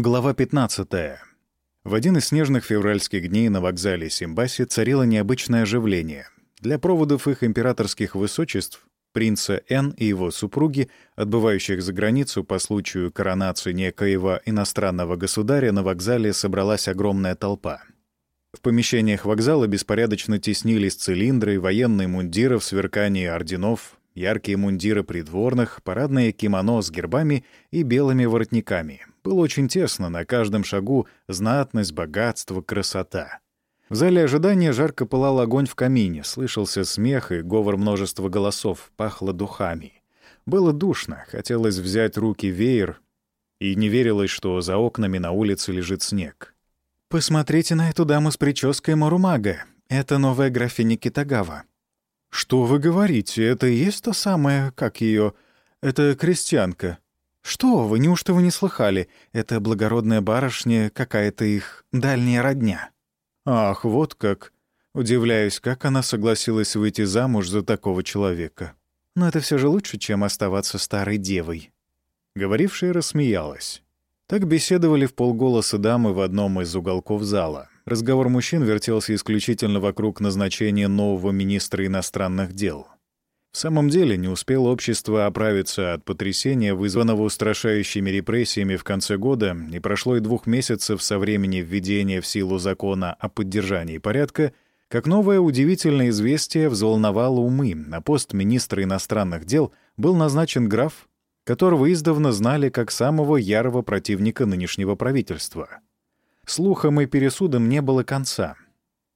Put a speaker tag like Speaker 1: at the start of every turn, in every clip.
Speaker 1: Глава 15. В один из снежных февральских дней на вокзале Симбаси царило необычное оживление. Для проводов их императорских высочеств, принца Н и его супруги, отбывающих за границу по случаю коронации некоего иностранного государя, на вокзале собралась огромная толпа. В помещениях вокзала беспорядочно теснились цилиндры, военные мундиры в сверкании орденов, яркие мундиры придворных, парадные кимоно с гербами и белыми воротниками. Было очень тесно, на каждом шагу знатность, богатство, красота. В зале ожидания жарко пылал огонь в камине, слышался смех и говор множества голосов, пахло духами. Было душно, хотелось взять руки веер, и не верилось, что за окнами на улице лежит снег. «Посмотрите на эту даму с прической Марумага. Это новая графиня Китагава. «Что вы говорите? Это и есть та самая, как ее? Это крестьянка». «Что вы, неужто вы не слыхали? Это благородная барышня, какая-то их дальняя родня». «Ах, вот как!» Удивляюсь, как она согласилась выйти замуж за такого человека. Но это все же лучше, чем оставаться старой девой. Говорившая рассмеялась. Так беседовали в полголоса дамы в одном из уголков зала. Разговор мужчин вертелся исключительно вокруг назначения нового министра иностранных дел. В самом деле, не успело общество оправиться от потрясения, вызванного устрашающими репрессиями в конце года, и прошло и двух месяцев со времени введения в силу закона о поддержании порядка, как новое удивительное известие взволновало умы. На пост министра иностранных дел был назначен граф, которого издавна знали как самого ярого противника нынешнего правительства — Слухам и пересудам не было конца.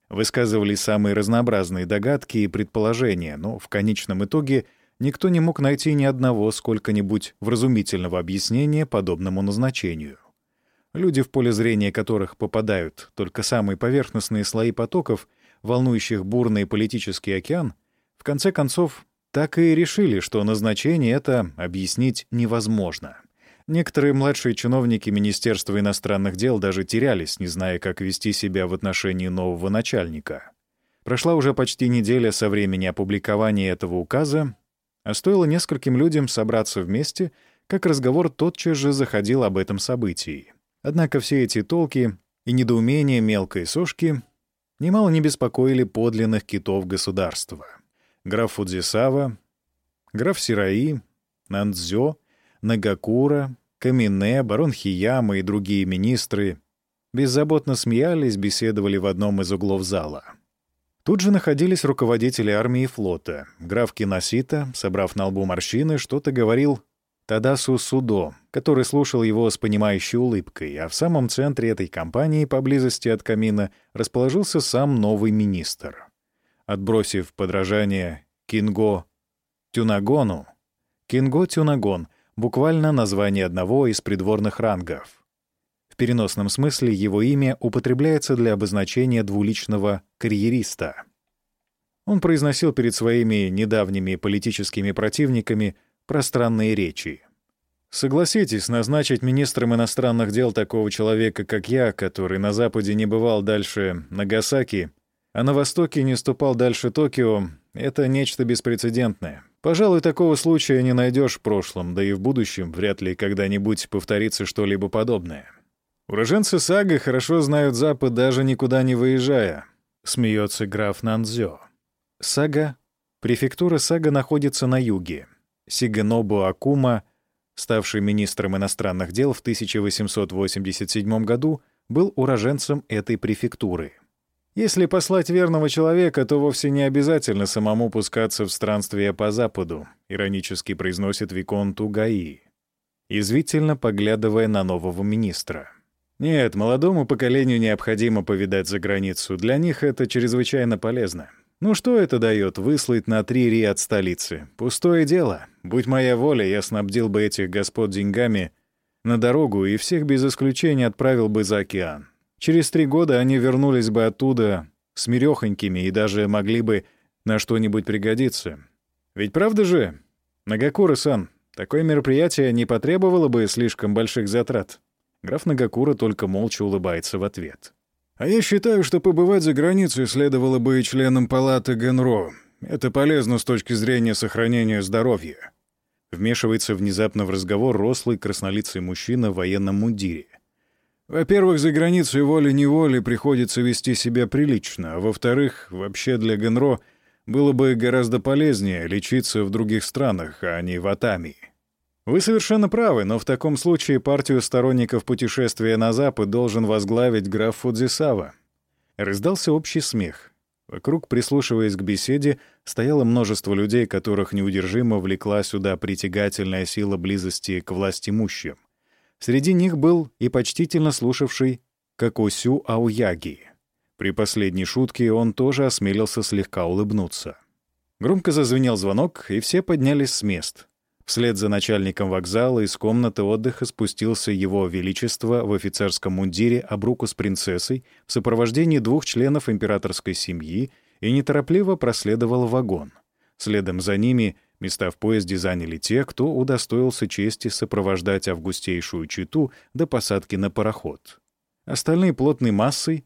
Speaker 1: Высказывали самые разнообразные догадки и предположения, но в конечном итоге никто не мог найти ни одного сколько-нибудь вразумительного объяснения подобному назначению. Люди, в поле зрения которых попадают только самые поверхностные слои потоков, волнующих бурный политический океан, в конце концов так и решили, что назначение это объяснить невозможно. Некоторые младшие чиновники Министерства иностранных дел даже терялись, не зная, как вести себя в отношении нового начальника. Прошла уже почти неделя со времени опубликования этого указа, а стоило нескольким людям собраться вместе, как разговор тотчас же заходил об этом событии. Однако все эти толки и недоумения мелкой сошки немало не беспокоили подлинных китов государства. Граф Фудзисава, граф Сираи, Нандзё Нагакура, Камине, барон Хияма и другие министры беззаботно смеялись, беседовали в одном из углов зала. Тут же находились руководители армии и флота. Граф Киносита, собрав на лбу морщины, что-то говорил Тадасу Судо, который слушал его с понимающей улыбкой, а в самом центре этой компании, поблизости от камина, расположился сам новый министр. Отбросив подражание Кинго Тюнагону, Кинго Тюнагон буквально название одного из придворных рангов. В переносном смысле его имя употребляется для обозначения двуличного карьериста. Он произносил перед своими недавними политическими противниками пространные речи. Согласитесь, назначить министром иностранных дел такого человека, как я, который на Западе не бывал дальше Нагасаки, а на Востоке не ступал дальше Токио, это нечто беспрецедентное. Пожалуй, такого случая не найдешь в прошлом, да и в будущем вряд ли когда-нибудь повторится что-либо подобное. Уроженцы Сага хорошо знают Запад, даже никуда не выезжая, смеется граф Нанзё. Сага. Префектура Сага находится на юге. Сиганобу Акума, ставший министром иностранных дел в 1887 году, был уроженцем этой префектуры. Если послать верного человека, то вовсе не обязательно самому пускаться в странствие по Западу, иронически произносит Виконт Угаи, извительно поглядывая на нового министра. Нет, молодому поколению необходимо повидать за границу. Для них это чрезвычайно полезно. Ну что это дает выслать на три ри от столицы? Пустое дело. Будь моя воля, я снабдил бы этих господ деньгами на дорогу и всех без исключения отправил бы за океан. Через три года они вернулись бы оттуда смирёхонькими и даже могли бы на что-нибудь пригодиться. Ведь правда же, Нагакура-сан, такое мероприятие не потребовало бы слишком больших затрат. Граф Нагакура только молча улыбается в ответ. А я считаю, что побывать за границей следовало бы и членам палаты Генро. Это полезно с точки зрения сохранения здоровья. Вмешивается внезапно в разговор рослый краснолицый мужчина в военном мундире. Во-первых, за границей волей-неволей приходится вести себя прилично, а во-вторых, вообще для Генро было бы гораздо полезнее лечиться в других странах, а не в Атамии. Вы совершенно правы, но в таком случае партию сторонников путешествия на Запад должен возглавить граф Фудзисава. Раздался общий смех. Вокруг, прислушиваясь к беседе, стояло множество людей, которых неудержимо влекла сюда притягательная сила близости к власть имущим. Среди них был и почтительно слушавший Кокосю Ауяги. При последней шутке он тоже осмелился слегка улыбнуться. Громко зазвенел звонок, и все поднялись с мест. Вслед за начальником вокзала из комнаты отдыха спустился его величество в офицерском мундире об руку с принцессой в сопровождении двух членов императорской семьи и неторопливо проследовал вагон. Следом за ними места в поезде заняли те, кто удостоился чести сопровождать августейшую читу до посадки на пароход. Остальные плотной массой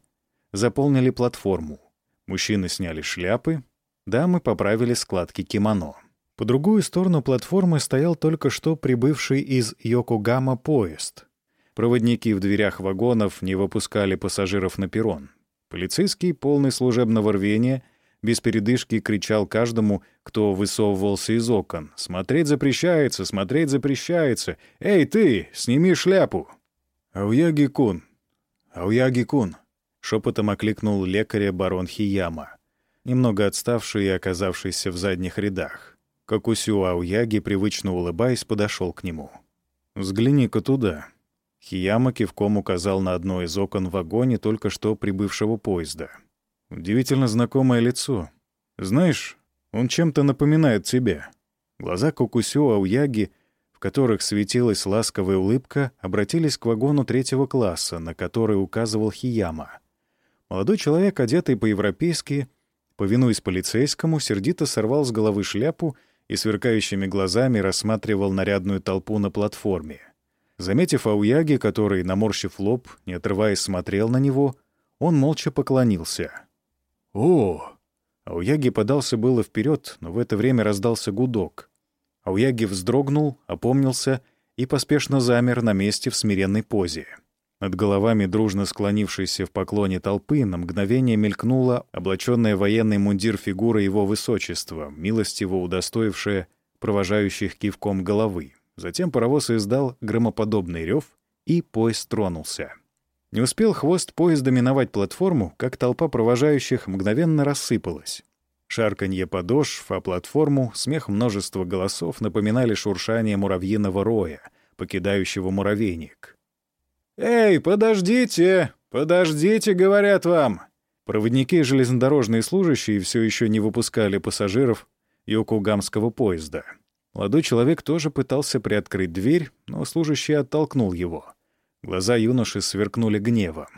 Speaker 1: заполнили платформу. Мужчины сняли шляпы, дамы поправили складки кимоно. По другую сторону платформы стоял только что прибывший из Йокогама поезд. Проводники в дверях вагонов не выпускали пассажиров на перрон. Полицейский, полный служебного рвения, без передышки кричал каждому, кто высовывался из окон. «Смотреть запрещается! Смотреть запрещается! Эй, ты, сними шляпу!» «Ауяги-кун! Ауяги-кун!» — шепотом окликнул лекаря барон Хияма, немного отставший и оказавшийся в задних рядах. Кокусю Ауяги, привычно улыбаясь, подошел к нему. «Взгляни-ка туда». Хияма кивком указал на одно из окон в вагоне только что прибывшего поезда. «Удивительно знакомое лицо. Знаешь, он чем-то напоминает тебя». Глаза Кокусю Ауяги, в которых светилась ласковая улыбка, обратились к вагону третьего класса, на который указывал Хияма. Молодой человек, одетый по-европейски, повинуясь полицейскому, сердито сорвал с головы шляпу и сверкающими глазами рассматривал нарядную толпу на платформе. Заметив Ауяги, который, наморщив лоб, не отрываясь, смотрел на него, он молча поклонился. «О!» Ауяги подался было вперед, но в это время раздался гудок. Ауяги вздрогнул, опомнился и поспешно замер на месте в смиренной позе. Над головами дружно склонившейся в поклоне толпы на мгновение мелькнула облаченная военный мундир фигура его высочества, милостиво удостоившая провожающих кивком головы. Затем паровоз издал громоподобный рев, и поезд тронулся. Не успел хвост поезда миновать платформу, как толпа провожающих мгновенно рассыпалась. Шарканье подошв, а платформу, смех множества голосов напоминали шуршание муравьиного роя, покидающего муравейник. «Эй, подождите! Подождите!» — говорят вам. Проводники и железнодорожные служащие все еще не выпускали пассажиров Йокогамского поезда. Молодой человек тоже пытался приоткрыть дверь, но служащий оттолкнул его. Глаза юноши сверкнули гневом.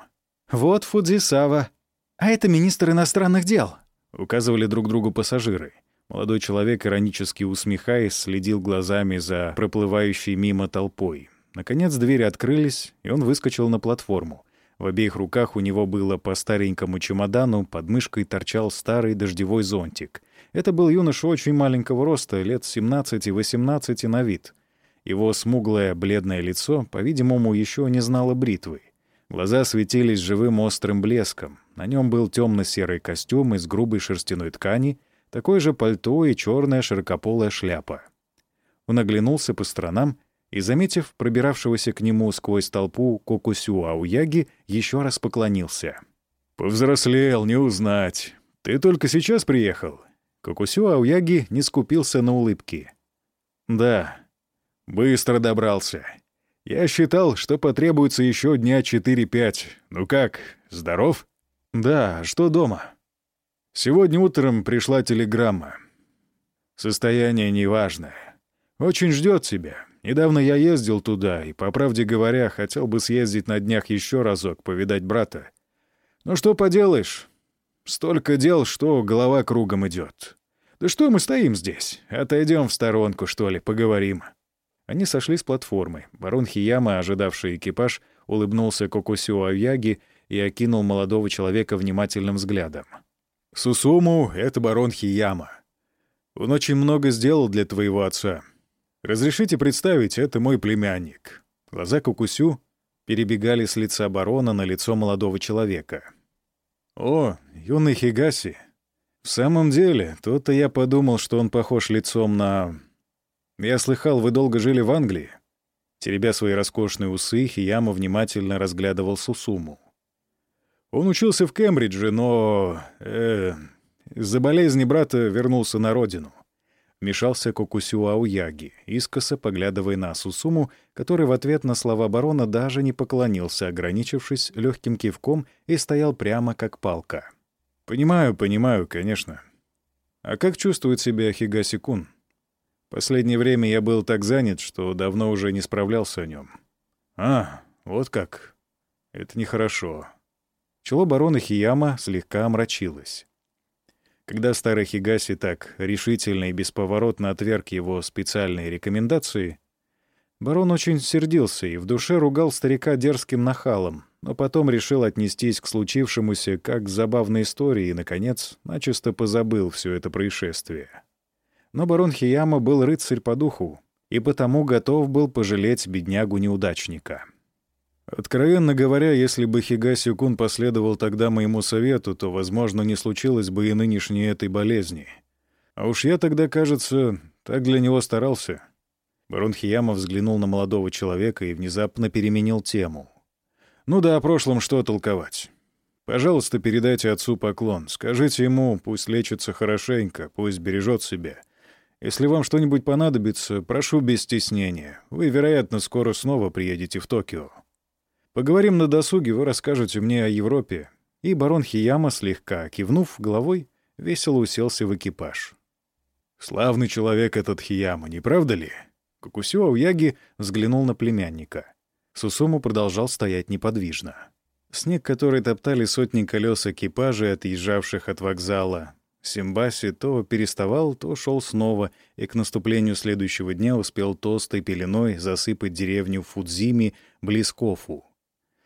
Speaker 1: «Вот Фудзисава. А это министр иностранных дел», — указывали друг другу пассажиры. Молодой человек, иронически усмехаясь, следил глазами за проплывающей мимо толпой. Наконец двери открылись, и он выскочил на платформу. В обеих руках у него было по старенькому чемодану, под мышкой торчал старый дождевой зонтик. Это был юноша очень маленького роста, лет 17-18 на вид. Его смуглое бледное лицо, по-видимому, еще не знало бритвы. Глаза светились живым острым блеском. На нем был темно-серый костюм из грубой шерстяной ткани, такое же пальто и черная широкополая шляпа. Он оглянулся по сторонам и, заметив пробиравшегося к нему сквозь толпу Кокусю Ауяги, еще раз поклонился. «Повзрослел, не узнать. Ты только сейчас приехал?» Кокусю Ауяги не скупился на улыбки. «Да, быстро добрался. Я считал, что потребуется еще дня четыре-пять. Ну как, здоров?» «Да, что дома?» «Сегодня утром пришла телеграмма. Состояние неважное. Очень ждет тебя. Недавно я ездил туда, и, по правде говоря, хотел бы съездить на днях еще разок, повидать брата. Но что поделаешь? Столько дел, что голова кругом идет. Да что мы стоим здесь? Отойдем в сторонку, что ли, поговорим. Они сошли с платформы. Барон Хияма, ожидавший экипаж, улыбнулся Кокусю Авьяги и окинул молодого человека внимательным взглядом. «Сусуму — это барон Хияма. Он очень много сделал для твоего отца. Разрешите представить, это мой племянник. Глаза Кукусю перебегали с лица барона на лицо молодого человека. «О, юный Хигаси! В самом деле, то-то я подумал, что он похож лицом на... Я слыхал, вы долго жили в Англии?» Теребя свои роскошные усы, Хияма внимательно разглядывал Сусуму. Он учился в Кембридже, но... Э, из-за болезни брата вернулся на родину. Вмешался Кокусю Ауяги, искоса поглядывая на Сусуму, который в ответ на слова барона даже не поклонился, ограничившись легким кивком и стоял прямо как палка. «Понимаю, понимаю, конечно. А как чувствует себя Хигаси-кун?» Последнее время я был так занят, что давно уже не справлялся о нем. А, вот как. Это нехорошо. Чело барона Хияма слегка омрачилось. Когда старый Хигаси так решительно и бесповоротно отверг его специальные рекомендации, барон очень сердился и в душе ругал старика дерзким нахалом, но потом решил отнестись к случившемуся как к забавной истории и, наконец, начисто позабыл все это происшествие. Но барон Хияма был рыцарь по духу и потому готов был пожалеть беднягу-неудачника. Откровенно говоря, если бы Хигаси Кун последовал тогда моему совету, то, возможно, не случилось бы и нынешней этой болезни. А уж я тогда, кажется, так для него старался. Барон Хияма взглянул на молодого человека и внезапно переменил тему. «Ну да, о прошлом что толковать. Пожалуйста, передайте отцу поклон. Скажите ему, пусть лечится хорошенько, пусть бережет себя. Если вам что-нибудь понадобится, прошу без стеснения. Вы, вероятно, скоро снова приедете в Токио. Поговорим на досуге, вы расскажете мне о Европе». И барон Хияма, слегка кивнув головой, весело уселся в экипаж. «Славный человек этот Хияма, не правда ли?» Кукусю Ауяги взглянул на племянника. Сусуму продолжал стоять неподвижно. Снег, который топтали сотни колес экипажей, отъезжавших от вокзала, Симбаси то переставал, то шел снова, и к наступлению следующего дня успел толстой пеленой засыпать деревню Фудзими близ Кофу.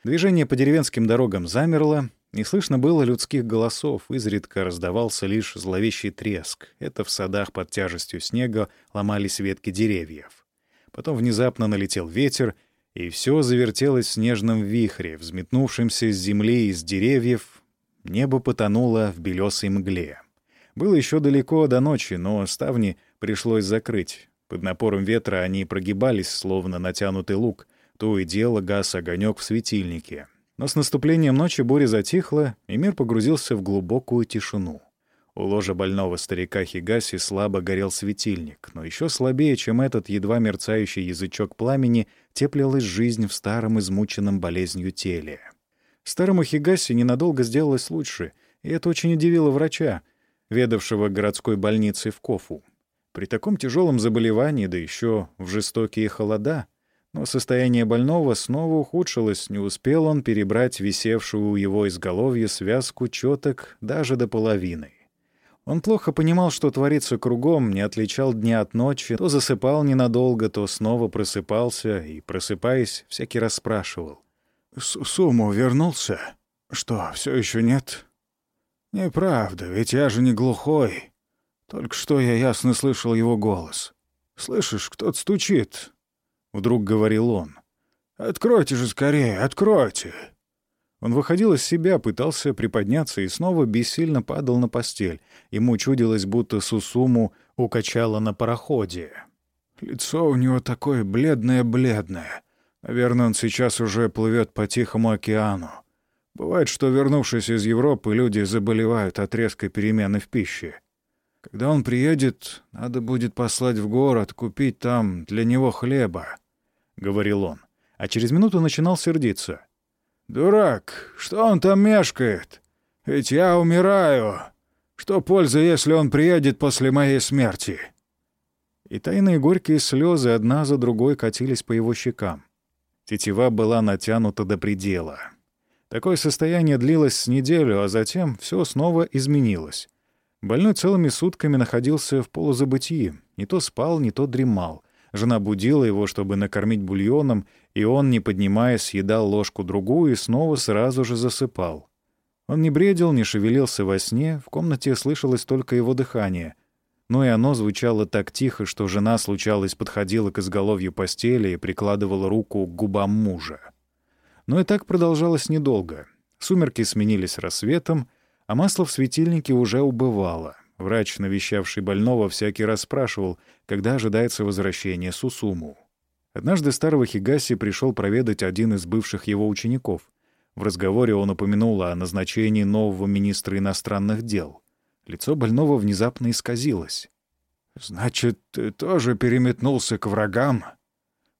Speaker 1: Движение по деревенским дорогам замерло, не слышно было людских голосов, изредка раздавался лишь зловещий треск. Это в садах под тяжестью снега ломались ветки деревьев. Потом внезапно налетел ветер, и все завертелось в снежном вихре, взметнувшемся с земли и с деревьев. Небо потонуло в белесой мгле. Было еще далеко до ночи, но ставни пришлось закрыть. Под напором ветра они прогибались, словно натянутый лук. То и дело газ огонек в светильнике. Но с наступлением ночи буря затихла, и мир погрузился в глубокую тишину. У ложа больного старика Хигаси слабо горел светильник, но еще слабее, чем этот едва мерцающий язычок пламени, теплилась жизнь в старом измученном болезнью теле. Старому Хигаси ненадолго сделалось лучше, и это очень удивило врача — ведавшего городской больницей в Кофу. При таком тяжелом заболевании, да еще в жестокие холода, но состояние больного снова ухудшилось, не успел он перебрать висевшую у его изголовья связку четок даже до половины. Он плохо понимал, что творится кругом, не отличал дня от ночи, то засыпал ненадолго, то снова просыпался и, просыпаясь, всякий раз спрашивал. «Суму вернулся? Что, все еще нет?» «Неправда, ведь я же не глухой. Только что я ясно слышал его голос. Слышишь, кто-то стучит?» Вдруг говорил он. «Откройте же скорее, откройте!» Он выходил из себя, пытался приподняться и снова бессильно падал на постель. Ему чудилось, будто Сусуму укачало на пароходе. Лицо у него такое бледное-бледное. Наверное, он сейчас уже плывет по Тихому океану. Бывает, что, вернувшись из Европы, люди заболевают от резкой перемены в пище. Когда он приедет, надо будет послать в город, купить там для него хлеба, — говорил он. А через минуту начинал сердиться. «Дурак, что он там мешкает? Ведь я умираю. Что польза, если он приедет после моей смерти?» И тайные горькие слезы одна за другой катились по его щекам. Тетива была натянута до предела. Такое состояние длилось с неделю, а затем все снова изменилось. Больной целыми сутками находился в полузабытии. Не то спал, не то дремал. Жена будила его, чтобы накормить бульоном, и он, не поднимаясь, съедал ложку-другую и снова сразу же засыпал. Он не бредил, не шевелился во сне, в комнате слышалось только его дыхание. Но и оно звучало так тихо, что жена, случалось, подходила к изголовью постели и прикладывала руку к губам мужа. Но и так продолжалось недолго. Сумерки сменились рассветом, а масло в светильнике уже убывало. Врач, навещавший больного, всякий раз спрашивал, когда ожидается возвращение Сусуму. Однажды старого Хигаси пришел проведать один из бывших его учеников. В разговоре он упомянул о назначении нового министра иностранных дел. Лицо больного внезапно исказилось. «Значит, ты тоже переметнулся к врагам?»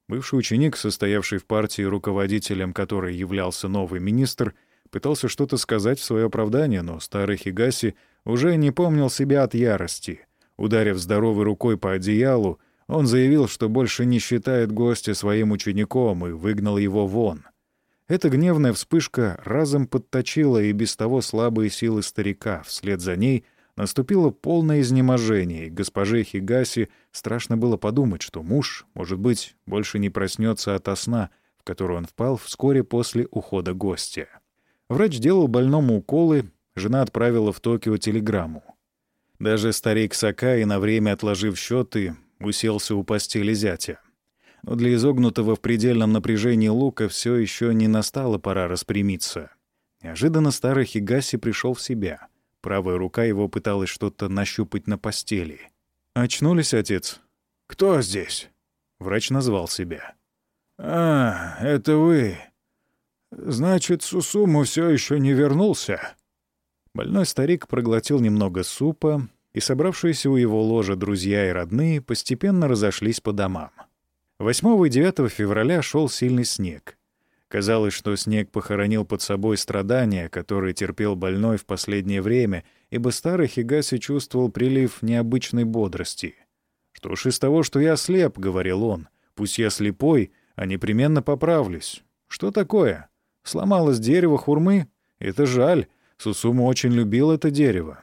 Speaker 1: Бывший ученик, состоявший в партии руководителем которой являлся новый министр, пытался что-то сказать в свое оправдание, но старый Хигаси уже не помнил себя от ярости. Ударив здоровой рукой по одеялу, он заявил, что больше не считает гостя своим учеником и выгнал его вон. Эта гневная вспышка разом подточила и без того слабые силы старика. Вслед за ней наступило полное изнеможение, и госпоже Хигаси страшно было подумать, что муж, может быть, больше не проснется ото сна, в который он впал вскоре после ухода гостя. Врач делал больному уколы, жена отправила в Токио телеграмму. Даже старик Сакаи, на время отложив счеты, уселся у постели зятя. Но для изогнутого в предельном напряжении лука все еще не настала пора распрямиться. Неожиданно старый Хигаси пришел в себя. Правая рука его пыталась что-то нащупать на постели. «Очнулись, отец?» «Кто здесь?» Врач назвал себя. «А, это вы. Значит, Сусуму все еще не вернулся?» Больной старик проглотил немного супа, и собравшиеся у его ложа друзья и родные постепенно разошлись по домам. 8 и 9 февраля шел сильный снег. Казалось, что снег похоронил под собой страдания, которые терпел больной в последнее время, ибо старый Хигаси чувствовал прилив необычной бодрости. «Что ж из того, что я слеп», — говорил он, — «пусть я слепой, а непременно поправлюсь. Что такое? Сломалось дерево хурмы? Это жаль, Сусума очень любил это дерево.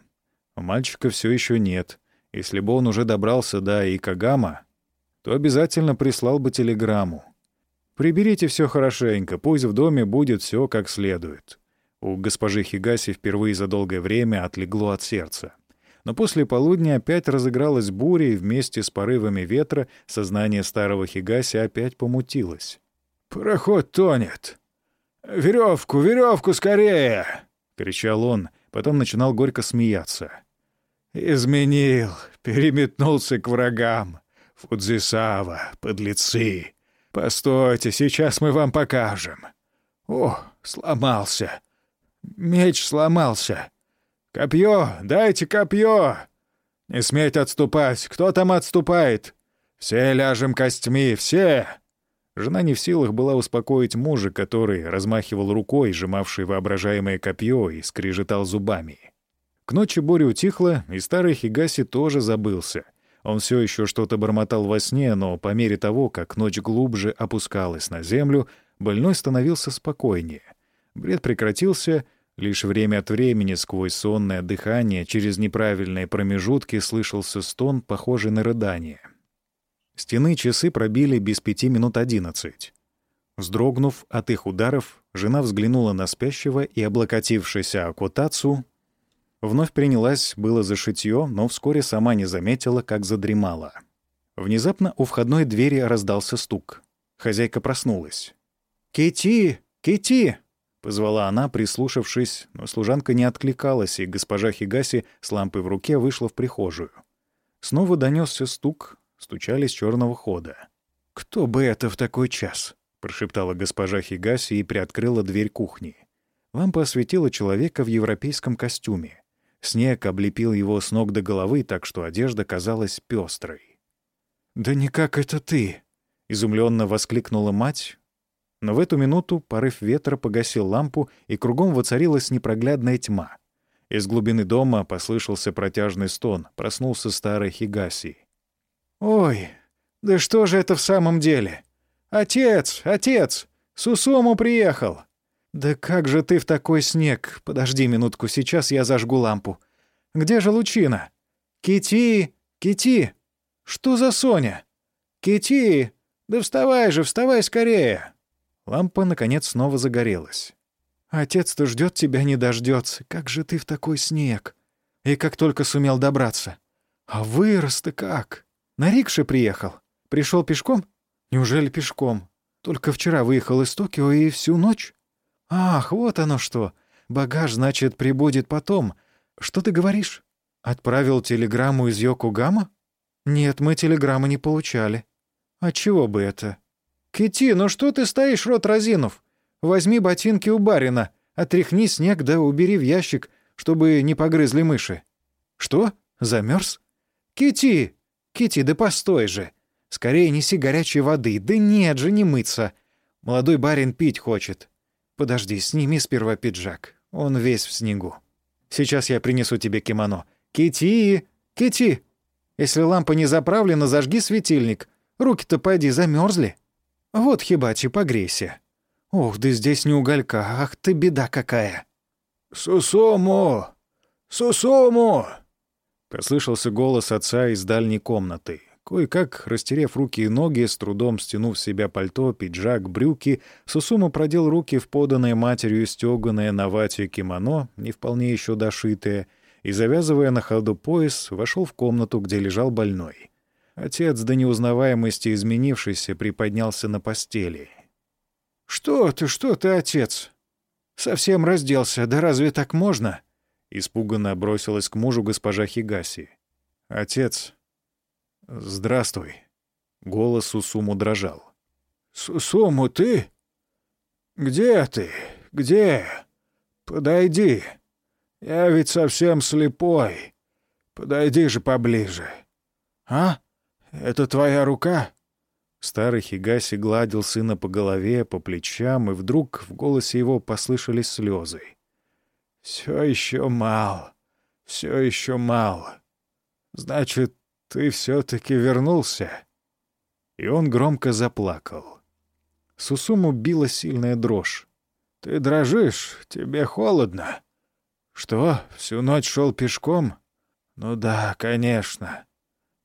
Speaker 1: Мальчика все еще нет. Если бы он уже добрался до Икагама, то обязательно прислал бы телеграмму. «Приберите все хорошенько, пусть в доме будет все как следует». У госпожи Хигаси впервые за долгое время отлегло от сердца. Но после полудня опять разыгралась буря, и вместе с порывами ветра сознание старого Хигаси опять помутилось. «Пароход тонет! Веревку, веревку скорее!» — кричал он, потом начинал горько смеяться. «Изменил, переметнулся к врагам. Фудзисава, подлецы. Постойте, сейчас мы вам покажем. О, сломался. Меч сломался. Копье, дайте копье. Не сметь отступать. Кто там отступает? Все ляжем костьми, все!» Жена не в силах была успокоить мужа, который размахивал рукой, сжимавший воображаемое копье, и скрежетал зубами. К ночи буря утихла, и старый Хигаси тоже забылся. Он все еще что-то бормотал во сне, но по мере того, как ночь глубже опускалась на землю, больной становился спокойнее. Бред прекратился, лишь время от времени сквозь сонное дыхание через неправильные промежутки слышался стон, похожий на рыдание. Стены часы пробили без пяти минут одиннадцать. Вздрогнув от их ударов, жена взглянула на спящего и, облокотившись о Котацу, вновь принялась было за шитье, но вскоре сама не заметила, как задремала. Внезапно у входной двери раздался стук. Хозяйка проснулась. «Кити! Кити!» — позвала она, прислушавшись, но служанка не откликалась, и госпожа Хигаси с лампой в руке вышла в прихожую. Снова донесся стук, стучали с черного хода. «Кто бы это в такой час?» — прошептала госпожа Хигаси и приоткрыла дверь кухни. Лампа осветила человека в европейском костюме. Снег облепил его с ног до головы, так что одежда казалась пестрой. «Да никак это ты!» — изумленно воскликнула мать. Но в эту минуту порыв ветра погасил лампу, и кругом воцарилась непроглядная тьма. Из глубины дома послышался протяжный стон, проснулся старый Хигаси. «Ой, да что же это в самом деле? Отец, отец, Сусому приехал!» «Да как же ты в такой снег? Подожди минутку, сейчас я зажгу лампу. Где же Лучина? Кити, Кити! Что за Соня? Кити! Да вставай же, вставай скорее!» Лампа, наконец, снова загорелась. «Отец-то ждет тебя, не дождется. Как же ты в такой снег? И как только сумел добраться. А вырос ты как!» На рикше приехал. Пришел пешком? Неужели пешком?
Speaker 2: Только вчера выехал из Токио и всю ночь? Ах, вот оно что. Багаж, значит, прибудет потом. Что ты говоришь? Отправил телеграмму из Йокогама? Нет, мы телеграммы не получали. А чего бы это? Кити, ну что ты стоишь, рот разинув? Возьми ботинки у барина, отряхни снег да убери в ящик, чтобы не погрызли мыши. Что? Замерз? Кити! Кити, да постой же! Скорее неси горячей воды. Да нет же, не мыться. Молодой барин пить хочет. Подожди, сними сперва пиджак. Он весь в снегу. Сейчас я принесу тебе кимоно. Кити! Кити! Если лампа не заправлена, зажги светильник. Руки-то пойди замерзли. Вот, хибачи, погрейся. Ох, да здесь не уголька. Ах ты, беда какая.
Speaker 3: «Сусому! Сусому!»
Speaker 1: Послышался голос отца из дальней комнаты. Кое-как, растерев руки и ноги, с трудом стянув себя пальто, пиджак, брюки, Сусума продел руки в поданное матерью стёганое на вате кимоно, не вполне еще дошитое, и, завязывая на ходу пояс, вошел в комнату, где лежал больной. Отец, до неузнаваемости изменившийся, приподнялся на постели.
Speaker 2: «Что ты, что ты, отец? Совсем разделся, да разве так можно?»
Speaker 1: Испуганно бросилась к мужу госпожа Хигаси. «Отец, «Здравствуй». Голос Сусуму дрожал.
Speaker 3: «Сусуму, ты? Где ты? Где? Подойди. Я ведь совсем слепой. Подойди же поближе. А? Это твоя рука?»
Speaker 1: Старый Хигаси гладил сына по голове, по плечам, и вдруг в голосе его послышались слезы.
Speaker 3: «Все еще мало, все еще мало. Значит, ты все-таки вернулся».
Speaker 1: И он громко заплакал. Сусуму била сильная дрожь.
Speaker 3: «Ты дрожишь? Тебе холодно?» «Что, всю ночь шел пешком?» «Ну да, конечно.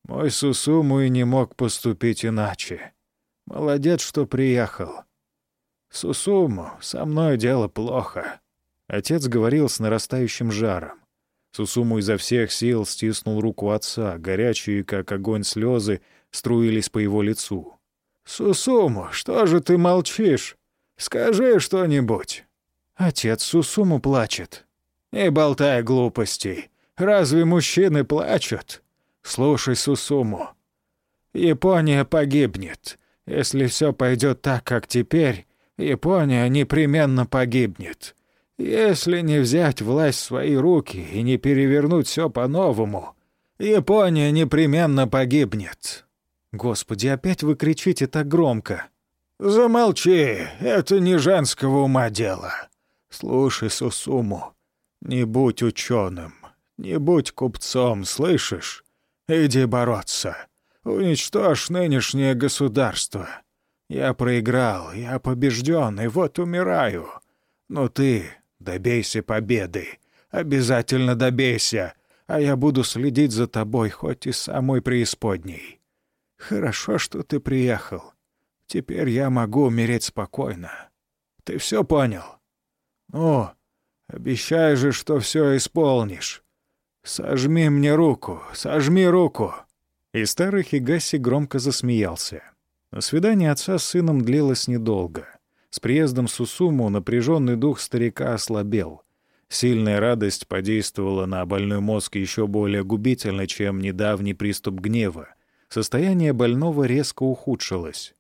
Speaker 3: Мой Сусуму и не мог поступить иначе. Молодец, что приехал. Сусуму, со мной дело плохо».
Speaker 1: Отец говорил с нарастающим жаром. Сусуму изо всех сил стиснул руку отца, горячие, как огонь слезы, струились по его лицу.
Speaker 3: «Сусуму, что же ты молчишь? Скажи что-нибудь».
Speaker 2: Отец Сусуму плачет.
Speaker 3: «Не болтай глупостей. Разве мужчины плачут? Слушай, Сусуму. Япония погибнет. Если все пойдет так, как теперь, Япония непременно погибнет. Если не взять власть в свои руки и не перевернуть все по-новому, Япония непременно погибнет.
Speaker 2: Господи, опять вы кричите так громко.
Speaker 3: Замолчи, это не женского ума дело. Слушай, Сусуму, не будь ученым, не будь купцом, слышишь? Иди бороться. Уничтожь нынешнее государство. Я проиграл, я побежден, и вот умираю. Но ты Добейся победы. Обязательно добейся, а я буду следить за тобой, хоть и самой преисподней. Хорошо, что ты приехал. Теперь я могу умереть спокойно. Ты все понял? Ну, обещай же, что все исполнишь. Сожми мне руку, сожми руку.
Speaker 1: И старый Хигаси громко засмеялся. Но свидание отца с сыном длилось недолго. С приездом Сусуму напряженный дух старика ослабел. Сильная радость подействовала на больной мозг еще более губительно, чем недавний приступ гнева. Состояние больного резко ухудшилось.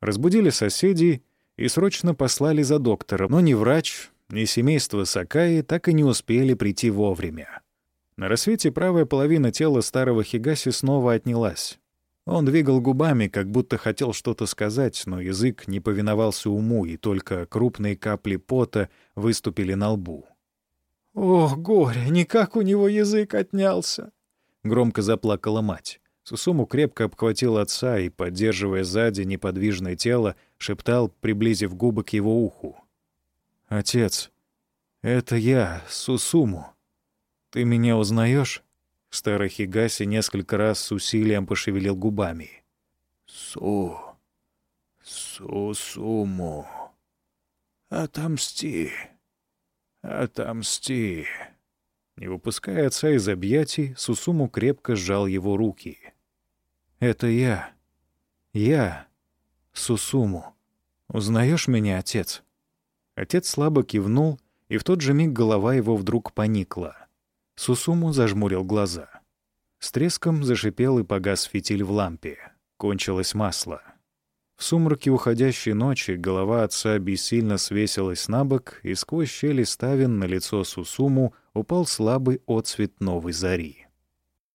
Speaker 1: Разбудили соседей и срочно послали за доктором, но ни врач, ни семейство Сакаи так и не успели прийти вовремя. На рассвете правая половина тела старого Хигаси снова отнялась. Он двигал губами, как будто хотел что-то сказать, но язык не повиновался уму, и только крупные капли пота выступили на лбу.
Speaker 2: «Ох, горе, никак у него язык отнялся!»
Speaker 1: Громко заплакала мать. Сусуму крепко обхватил отца и, поддерживая сзади неподвижное тело, шептал, приблизив губы к его уху. «Отец, это я, Сусуму. Ты меня узнаешь?» Старый Хигаси несколько раз с усилием пошевелил губами.
Speaker 3: «Су... Сусуму... Отомсти... Отомсти...»
Speaker 1: Не выпуская отца из объятий, Сусуму крепко сжал его руки. «Это я. Я. Сусуму.
Speaker 2: «Узнаешь меня, отец?» Отец слабо кивнул, и в тот же миг голова его вдруг поникла. Сусуму зажмурил глаза. С треском зашипел и погас фитиль в лампе. Кончилось масло. В сумраке уходящей ночи голова отца бессильно свесилась на бок, и сквозь щели ставен на лицо Сусуму упал слабый отсвет новой зари.